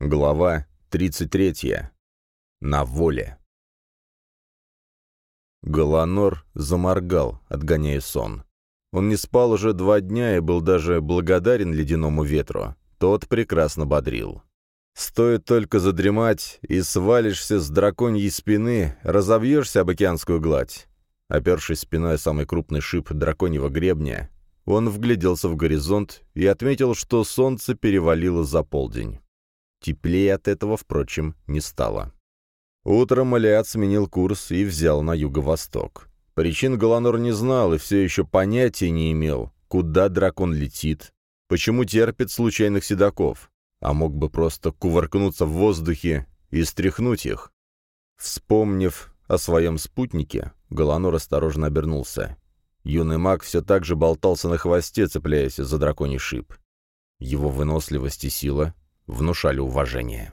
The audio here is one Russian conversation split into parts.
Глава 33. На воле. Голонор заморгал, отгоняя сон. Он не спал уже два дня и был даже благодарен ледяному ветру. Тот прекрасно бодрил. Стоит только задремать, и свалишься с драконьей спины, разобьешься об океанскую гладь. Опершись спиной самый крупный шип драконьего гребня, он вгляделся в горизонт и отметил, что солнце перевалило за полдень. Теплее от этого, впрочем, не стало. Утром Алиат сменил курс и взял на юго-восток. Причин Галанор не знал и все еще понятия не имел, куда дракон летит, почему терпит случайных седаков, а мог бы просто кувыркнуться в воздухе и стряхнуть их. Вспомнив о своем спутнике, Галанор осторожно обернулся. Юный маг все так же болтался на хвосте, цепляясь за драконий шип. Его выносливость и сила внушали уважение.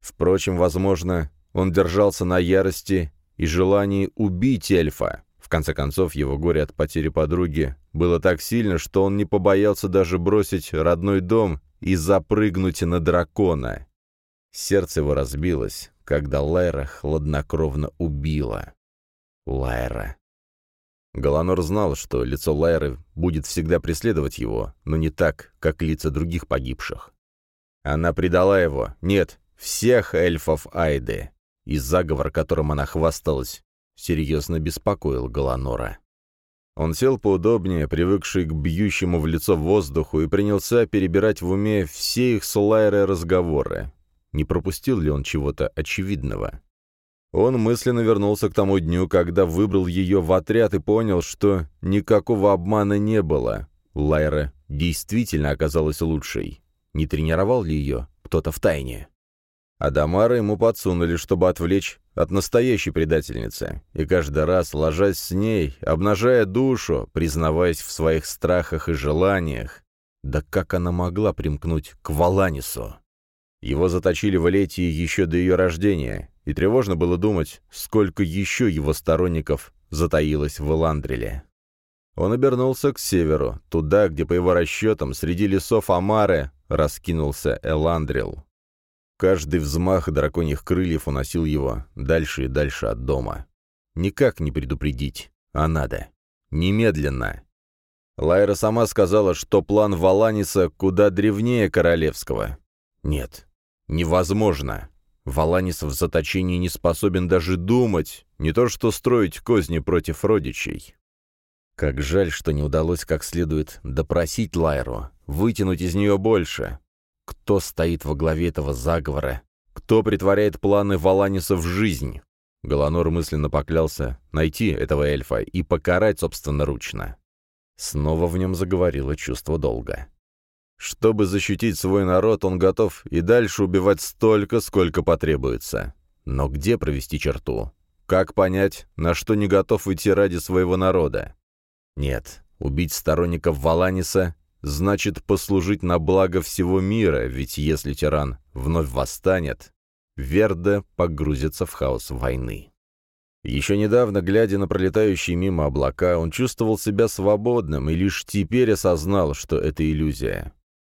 Впрочем, возможно, он держался на ярости и желании убить эльфа. В конце концов, его горе от потери подруги было так сильно, что он не побоялся даже бросить родной дом и запрыгнуть на дракона. Сердце его разбилось, когда Лайра хладнокровно убила. Лайра. Галанор знал, что лицо Лайры будет всегда преследовать его, но не так, как лица других погибших. Она предала его, нет, всех эльфов Айды, и заговор, которым она хвасталась, серьезно беспокоил Галанора. Он сел поудобнее, привыкший к бьющему в лицо воздуху, и принялся перебирать в уме все их с Лайрой разговоры. Не пропустил ли он чего-то очевидного? Он мысленно вернулся к тому дню, когда выбрал ее в отряд и понял, что никакого обмана не было. Лайра действительно оказалась лучшей. Не тренировал ли ее кто-то в тайне? Адамара ему подсунули, чтобы отвлечь от настоящей предательницы, и каждый раз, ложась с ней, обнажая душу, признаваясь в своих страхах и желаниях, да как она могла примкнуть к Валанису? Его заточили в Элетии еще до ее рождения, и тревожно было думать, сколько еще его сторонников затаилось в Эландреле. Он обернулся к северу, туда, где, по его расчетам, среди лесов Амары раскинулся Эландрил. Каждый взмах драконьих крыльев уносил его дальше и дальше от дома. Никак не предупредить, а надо. Немедленно. Лайра сама сказала, что план Валаниса куда древнее королевского. Нет, невозможно. Валанис в заточении не способен даже думать, не то что строить козни против родичей. Как жаль, что не удалось как следует допросить Лайру, вытянуть из нее больше. Кто стоит во главе этого заговора? Кто притворяет планы Валаниса в жизнь? Голонор мысленно поклялся найти этого эльфа и покарать собственноручно. Снова в нем заговорило чувство долга. Чтобы защитить свой народ, он готов и дальше убивать столько, сколько потребуется. Но где провести черту? Как понять, на что не готов идти ради своего народа? Нет, убить сторонников Валаниса значит послужить на благо всего мира, ведь если тиран вновь восстанет, Верда погрузится в хаос войны. Еще недавно, глядя на пролетающие мимо облака, он чувствовал себя свободным и лишь теперь осознал, что это иллюзия.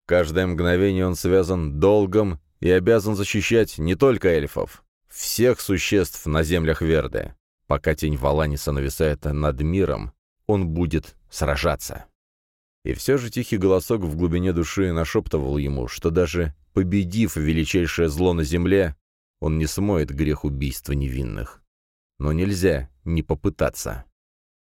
Каждое мгновение он связан долгом и обязан защищать не только эльфов, всех существ на землях Верды. Пока тень Валаниса нависает над миром, он будет сражаться. И все же тихий голосок в глубине души нашептывал ему, что даже победив величайшее зло на земле, он не смоет грех убийства невинных. Но нельзя не попытаться.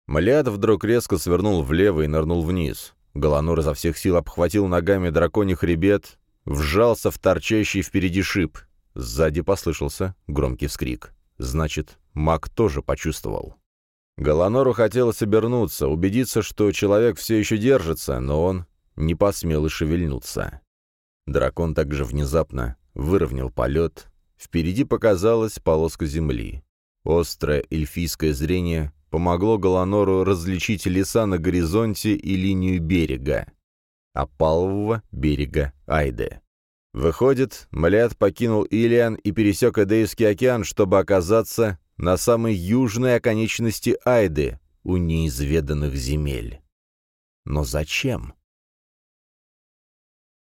Малиад вдруг резко свернул влево и нырнул вниз. Голонур изо всех сил обхватил ногами драконий хребет, вжался в торчащий впереди шип. Сзади послышался громкий вскрик. Значит, маг тоже почувствовал. Голонору хотелось обернуться, убедиться, что человек все еще держится, но он не посмел и шевельнуться. Дракон также внезапно выровнял полет. Впереди показалась полоска земли. Острое эльфийское зрение помогло Голонору различить леса на горизонте и линию берега. Опалового берега Айде. Выходит, Малиат покинул Илиан и пересек Эдейский океан, чтобы оказаться на самой южной оконечности Айды, у неизведанных земель. Но зачем?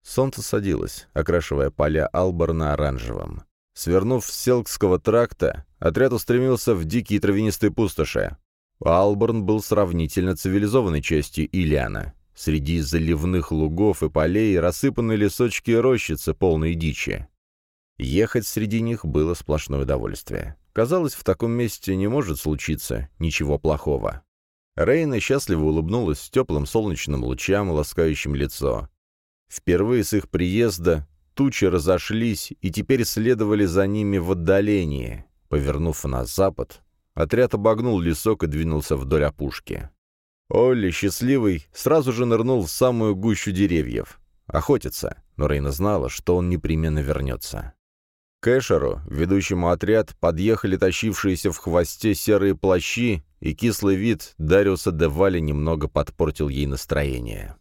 Солнце садилось, окрашивая поля Алборна оранжевым. Свернув с Селкского тракта, отряд устремился в дикие травянистые пустоши. Алборн был сравнительно цивилизованной частью Ильяна. Среди заливных лугов и полей рассыпаны лесочки и рощицы, полные дичи. Ехать среди них было сплошное удовольствие. Казалось, в таком месте не может случиться ничего плохого. Рейна счастливо улыбнулась теплым солнечным лучам, ласкающим лицо. Впервые с их приезда тучи разошлись и теперь следовали за ними в отдалении. Повернув на запад, отряд обогнул лесок и двинулся вдоль опушки. Олли, счастливый, сразу же нырнул в самую гущу деревьев. Охотиться, но Рейна знала, что он непременно вернется. К Эшеру, ведущему отряд, подъехали тащившиеся в хвосте серые плащи, и кислый вид Дариуса Девали немного подпортил ей настроение.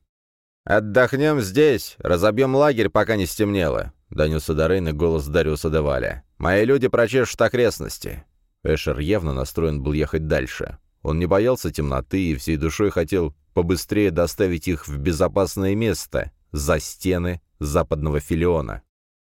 «Отдохнем здесь, разобьем лагерь, пока не стемнело», — донесся до Рейна голос Дариуса Деваля. «Мои люди прочешут окрестности». Эшер явно настроен был ехать дальше. Он не боялся темноты и всей душой хотел побыстрее доставить их в безопасное место, за стены западного филиона.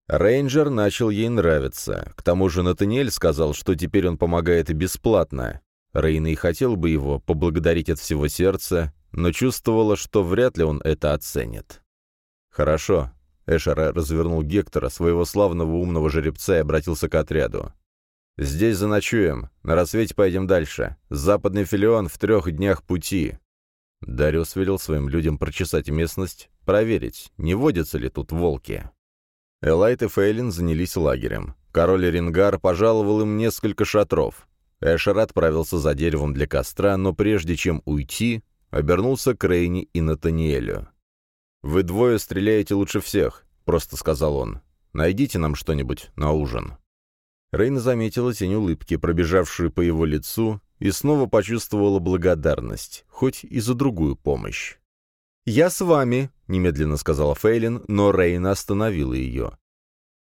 Рейнджер начал ей нравиться. К тому же Натаниэль сказал, что теперь он помогает бесплатно. Рейна и хотел бы его поблагодарить от всего сердца, но чувствовала, что вряд ли он это оценит. «Хорошо». Эшер развернул Гектора, своего славного умного жеребца, и обратился к отряду. «Здесь заночуем. На рассвете поедем дальше. Западный филион в трех днях пути». Дариус велел своим людям прочесать местность, проверить, не водятся ли тут волки. Элайт и Фейлин занялись лагерем. Король Рингар пожаловал им несколько шатров. Эшер отправился за деревом для костра, но прежде чем уйти, обернулся к Рейни и Натаниэлю. «Вы двое стреляете лучше всех», — просто сказал он. «Найдите нам что-нибудь на ужин». Рейна заметила тень улыбки, пробежавшую по его лицу, и снова почувствовала благодарность, хоть и за другую помощь. «Я с вами», — немедленно сказала Фейлин, но Рейна остановила ее.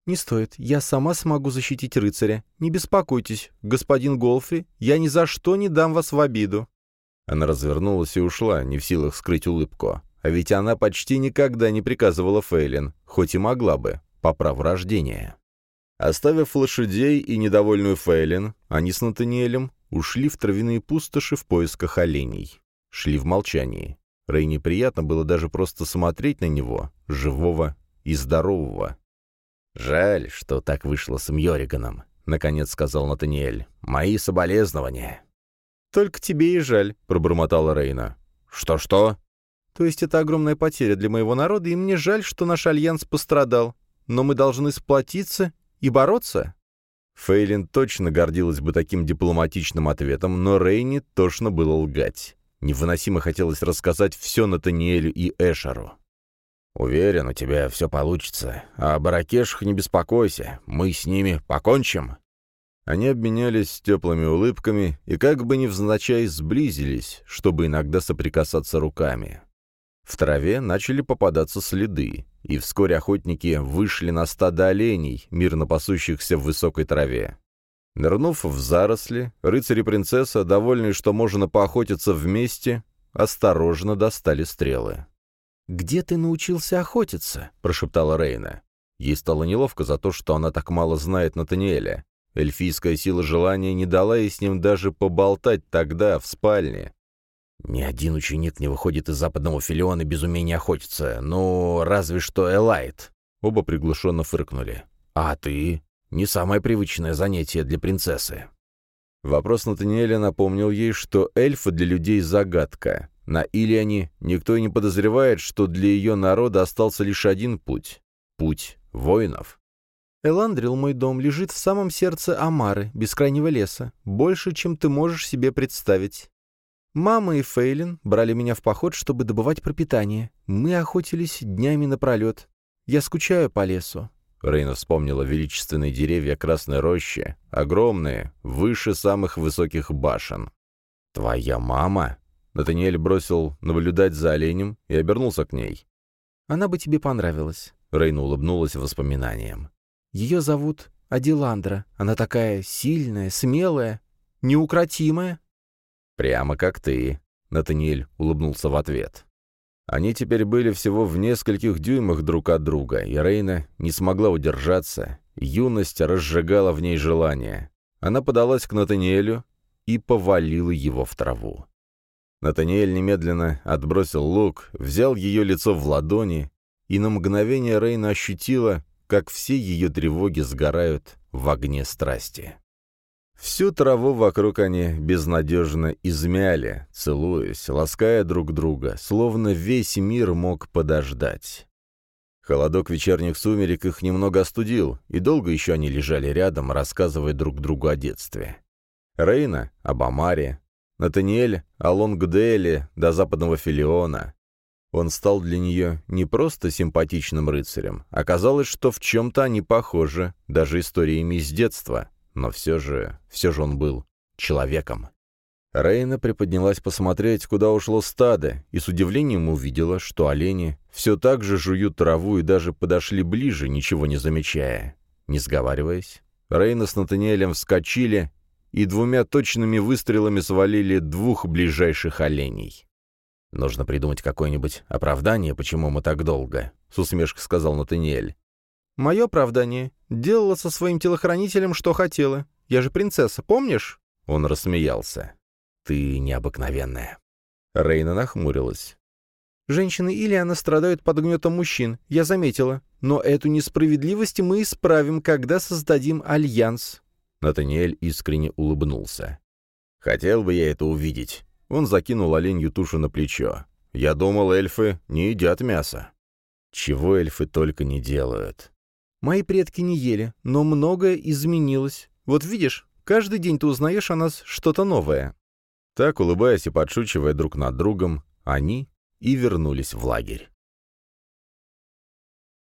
«Не стоит. Я сама смогу защитить рыцаря. Не беспокойтесь, господин Голфри, я ни за что не дам вас в обиду». Она развернулась и ушла, не в силах скрыть улыбку. А ведь она почти никогда не приказывала Фейлин, хоть и могла бы, по праву рождения. Оставив лошадей и недовольную Фейлин, они с Натаниэлем ушли в травяные пустоши в поисках оленей. Шли в молчании. Рэй неприятно было даже просто смотреть на него, живого и здорового. «Жаль, что так вышло с Мьориганом», — наконец сказал Натаниэль. «Мои соболезнования». «Только тебе и жаль», — пробормотала Рейна. «Что-что?» «То есть это огромная потеря для моего народа, и мне жаль, что наш альянс пострадал. Но мы должны сплотиться и бороться?» Фейлин точно гордилась бы таким дипломатичным ответом, но Рейни тошно было лгать. Невыносимо хотелось рассказать все Натаниэлю и Эшеру. «Уверен, у тебя все получится. А о Баракешах не беспокойся. Мы с ними покончим». Они обменялись теплыми улыбками и как бы невзначай сблизились, чтобы иногда соприкасаться руками. В траве начали попадаться следы, и вскоре охотники вышли на стадо оленей, мирно пасущихся в высокой траве. Нырнув в заросли, рыцарь и принцесса, довольные, что можно поохотиться вместе, осторожно достали стрелы. «Где ты научился охотиться?» — прошептала Рейна. Ей стало неловко за то, что она так мало знает Натаниэля. Эльфийская сила желания не дала ей с ним даже поболтать тогда, в спальне. Ни один ученик не выходит из западного филиона без умения охотиться. Ну, разве что Элайт. Оба приглушенно фыркнули. А ты? Не самое привычное занятие для принцессы. Вопрос Натаниэля напомнил ей, что эльфы для людей загадка. На Ильяне никто и не подозревает, что для ее народа остался лишь один путь — путь воинов. Эландрил, мой дом, лежит в самом сердце Амары, бескрайнего леса, больше, чем ты можешь себе представить. Мама и Фейлин брали меня в поход, чтобы добывать пропитание. Мы охотились днями напролет. Я скучаю по лесу. Рейна вспомнила величественные деревья Красной Рощи, огромные, выше самых высоких башен. «Твоя мама?» Натаниэль бросил наблюдать за оленем и обернулся к ней. «Она бы тебе понравилась», — Рейна улыбнулась воспоминаниям. «Ее зовут Адиландра. Она такая сильная, смелая, неукротимая». «Прямо как ты», — Натаниэль улыбнулся в ответ. Они теперь были всего в нескольких дюймах друг от друга, и Рейна не смогла удержаться. Юность разжигала в ней желание. Она подалась к Натаниэлю и повалила его в траву. Натаниэль немедленно отбросил лук, взял ее лицо в ладони, и на мгновение Рейна ощутила, как все ее тревоги сгорают в огне страсти. Всю траву вокруг они безнадежно измяли, целуясь, лаская друг друга, словно весь мир мог подождать. Холодок вечерних сумерек их немного остудил, и долго еще они лежали рядом, рассказывая друг другу о детстве. Рейна — об Амаре, Натаниэль — о Лонгделе до западного Филиона. Он стал для нее не просто симпатичным рыцарем, оказалось, что в чем-то они похожи, даже историями из детства — но все же, все же он был человеком. Рейна приподнялась посмотреть, куда ушло стадо, и с удивлением увидела, что олени все так же жуют траву и даже подошли ближе, ничего не замечая. Не сговариваясь, Рейна с Натаниэлем вскочили и двумя точными выстрелами свалили двух ближайших оленей. «Нужно придумать какое-нибудь оправдание, почему мы так долго», — с усмешкой сказал Натаниэль. «Мое оправдание. Делала со своим телохранителем, что хотела. Я же принцесса, помнишь?» Он рассмеялся. «Ты необыкновенная». Рейна нахмурилась. «Женщины Ильяна страдают под гнетом мужчин, я заметила. Но эту несправедливость мы исправим, когда создадим альянс». Натаниэль искренне улыбнулся. «Хотел бы я это увидеть». Он закинул оленью тушу на плечо. «Я думал, эльфы не едят мясо». Чего эльфы только не делают. Мои предки не ели, но многое изменилось. Вот видишь, каждый день ты узнаешь о нас что-то новое». Так, улыбаясь и подшучивая друг над другом, они и вернулись в лагерь.